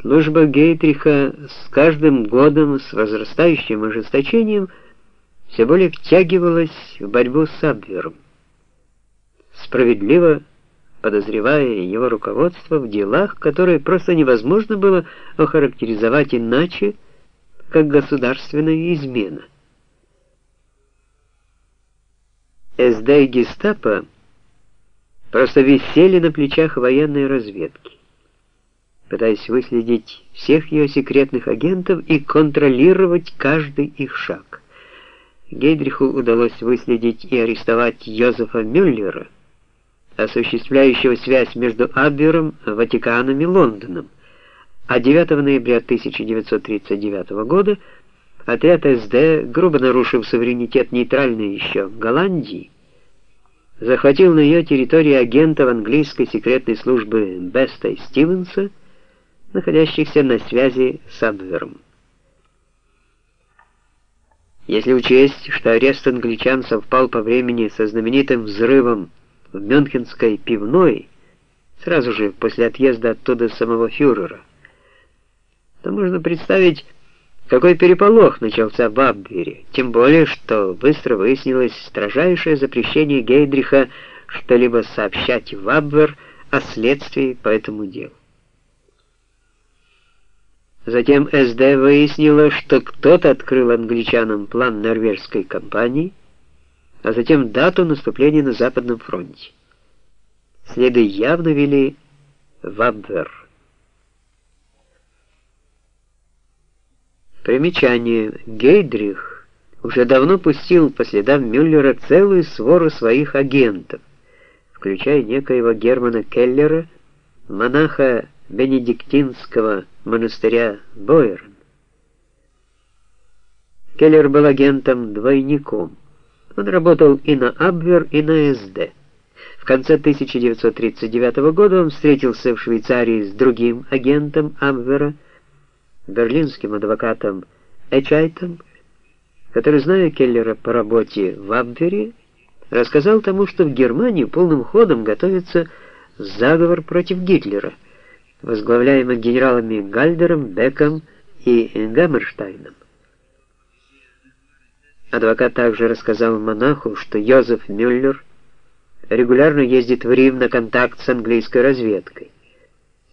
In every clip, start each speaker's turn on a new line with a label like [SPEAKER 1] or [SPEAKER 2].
[SPEAKER 1] Служба Гейтриха с каждым годом с возрастающим ожесточением все более втягивалась в борьбу с Абвером, справедливо подозревая его руководство в делах, которые просто невозможно было охарактеризовать иначе, как государственная измена. СД и гестапо просто висели на плечах военной разведки пытаясь выследить всех ее секретных агентов и контролировать каждый их шаг. Гейдриху удалось выследить и арестовать Йозефа Мюллера, осуществляющего связь между Абвером, Ватиканом и Лондоном, а 9 ноября 1939 года отряд СД, грубо нарушив суверенитет нейтральной еще Голландии, захватил на ее территории агентов английской секретной службы Беста и Стивенса, находящихся на связи с Абвером. Если учесть, что арест англичан совпал по времени со знаменитым взрывом в Мюнхенской пивной, сразу же после отъезда оттуда самого фюрера, то можно представить, какой переполох начался в Абвере, тем более, что быстро выяснилось строжайшее запрещение Гейдриха что-либо сообщать в Абвер о следствии по этому делу. Затем СД выяснила, что кто-то открыл англичанам план норвежской кампании, а затем дату наступления на Западном фронте. Следы явно вели в Абвер. Примечание. Гейдрих уже давно пустил по следам Мюллера целую свору своих агентов, включая некоего Германа Келлера, монаха бенедиктинского монастыря Бойерн. Келлер был агентом-двойником. Он работал и на Абвер, и на СД. В конце 1939 года он встретился в Швейцарии с другим агентом Абвера, берлинским адвокатом Эчайтом, который, зная Келлера по работе в Абвере, рассказал тому, что в Германии полным ходом готовится заговор против Гитлера – возглавляемых генералами Гальдером, Беком и Гаммерштайном. Адвокат также рассказал монаху, что Йозеф Мюллер регулярно ездит в Рим на контакт с английской разведкой.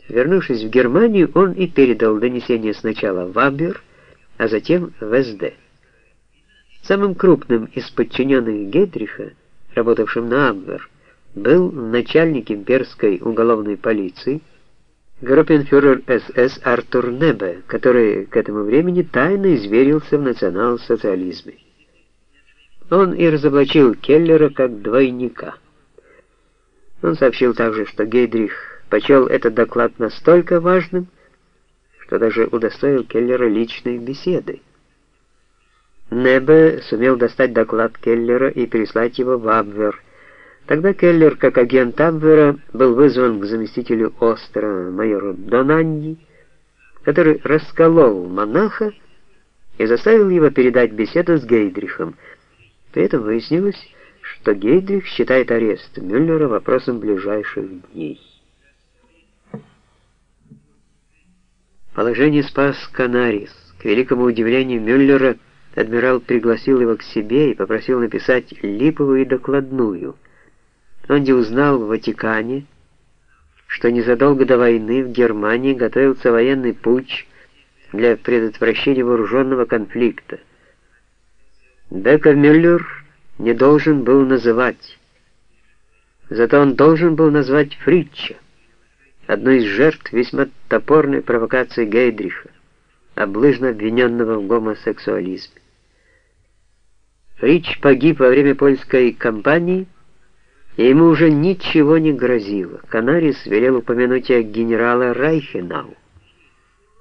[SPEAKER 1] Вернувшись в Германию, он и передал донесение сначала в Абвер, а затем в СД. Самым крупным из подчиненных Гейдриха, работавшим на Абвер, был начальник имперской уголовной полиции группенфюрер СС Артур Небе, который к этому времени тайно изверился в национал-социализме. Он и разоблачил Келлера как двойника. Он сообщил также, что Гейдрих почел этот доклад настолько важным, что даже удостоил Келлера личной беседы. Небе сумел достать доклад Келлера и переслать его в Абвер, Тогда Келлер, как агент Абвера, был вызван к заместителю Остера, майору Донанни, который расколол монаха и заставил его передать беседу с Гейдрихом. При этом выяснилось, что Гейдрих считает арест Мюллера вопросом ближайших дней. Положение спас Канарис. К великому удивлению Мюллера, адмирал пригласил его к себе и попросил написать липовую докладную – Онди узнал в Ватикане, что незадолго до войны в Германии готовился военный путч для предотвращения вооруженного конфликта. Бека Мюллер не должен был называть. Зато он должен был назвать Фритча, одну из жертв весьма топорной провокации Гейдриха, облыжно обвиненного в гомосексуализме. Фрич погиб во время польской кампании, и ему уже ничего не грозило. Канарис велел упомянуть о генерала Райхенау,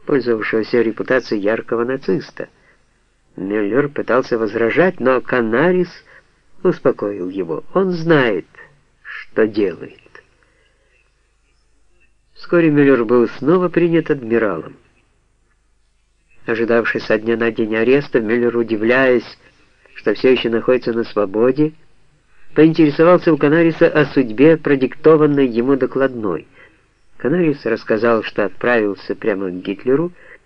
[SPEAKER 1] пользовавшегося репутацией яркого нациста. Мюллер пытался возражать, но Канарис успокоил его. Он знает, что делает. Вскоре Мюллер был снова принят адмиралом. Ожидавший со дня на день ареста, Мюллер, удивляясь, что все еще находится на свободе, поинтересовался у Канариса о судьбе, продиктованной ему докладной. Канарис рассказал, что отправился прямо к Гитлеру,